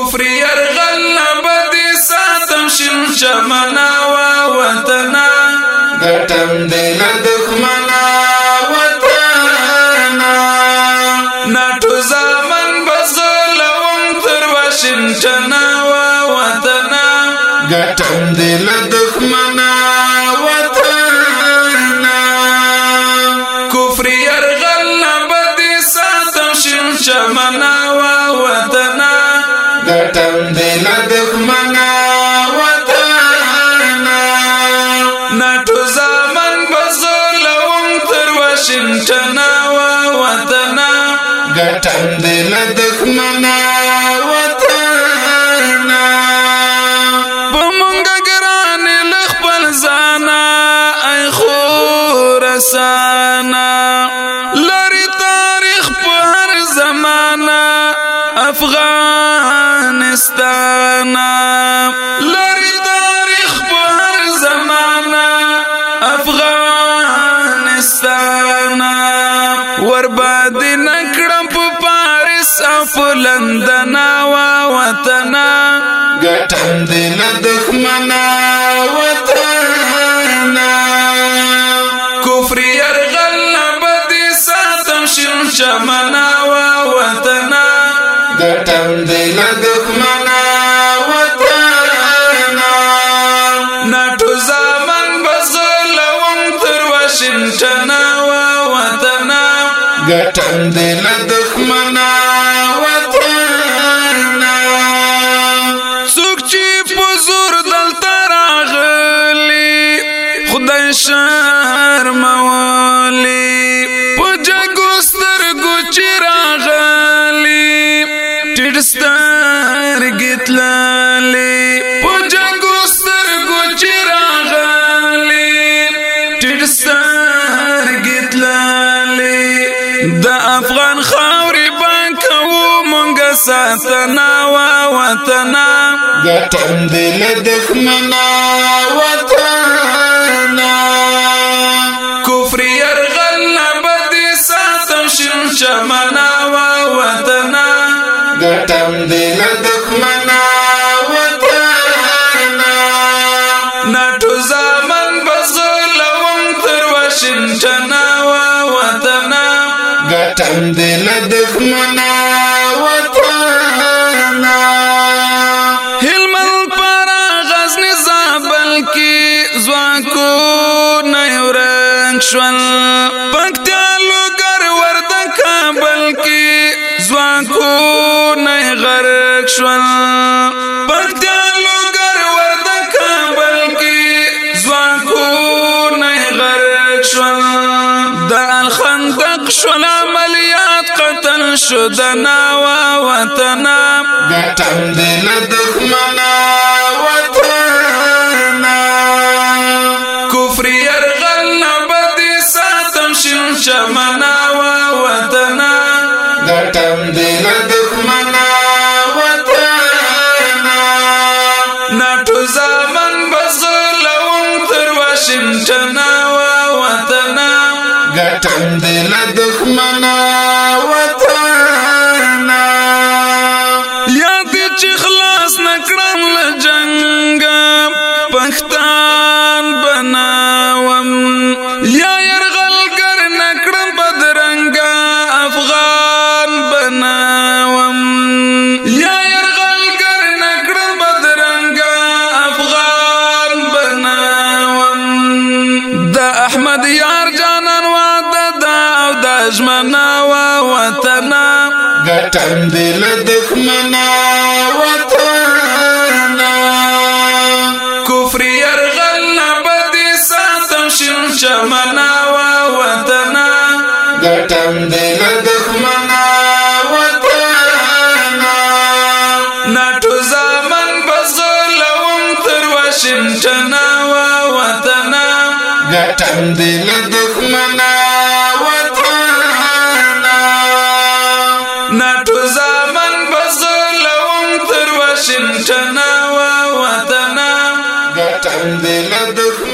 کفر يرغل نبد ساتم شن چمنا و وطنا گټم دل دښمنا وطنا ناټو زمن بزلوم تر واشن چنا و وطنا گټم دل دښمنا وطنا کفر يرغل نبد ساتم شن چمنا و وطن دل دښمنا وطنا ناټو زمن بزولوم تر واشنګټن وا وطنا ګټن دل دښمنا وطنا پمنګ ګران لخپل زانا ای خورسانا لری تاریخ په هر زمانہ افغانستان لری تاریخ پر زمانہ افغانستان ور باندې نکړم په پاریس اف لندن او وطن ګټم دې له دښمنا وطن کفر يرغل بدي ساتم شمنا وطن ګټم دی له دښمنه وطنه ناټو زامن بزلوم تر واشنګټنه وطنه ګټم دی له دښمنه وطنه څوک چې په زور دلته راغلي خدای شرمول د افغان خاورې بانکو مونږ ساتنا وا وطن ګټم دل دښمنا وطن کفر يرغل بد ساتم شم شمنا وا وطن ګټم دل دښمنا وطن نټو زمن بزلوم تر واشنګټن وطن دې له دښمنا وطن هلمند پر غزنی زابل کې ځواکو نه ورنګ شول پکتیا لوګر ورته کابل کې ځواکو نه غرق شول وطن شدنا و وطن گټم دل دښمنا وطن کفر يرغل نبد ساتم شین چمنا و وطن گټم دل دښمنا وطن نټو زمن بزر لوم تر واشنګټن و وطن گټم دل دښمنا دشمنا و وطن گټم دل دشمنا وطن کفر يرغل نبد ساتم شین شمنا و وطن گټم دل دشمنا وطن نټو زمن بزلوم تر واشنټن و وطن گټم دل دشمنا وطن د تم دل دښمن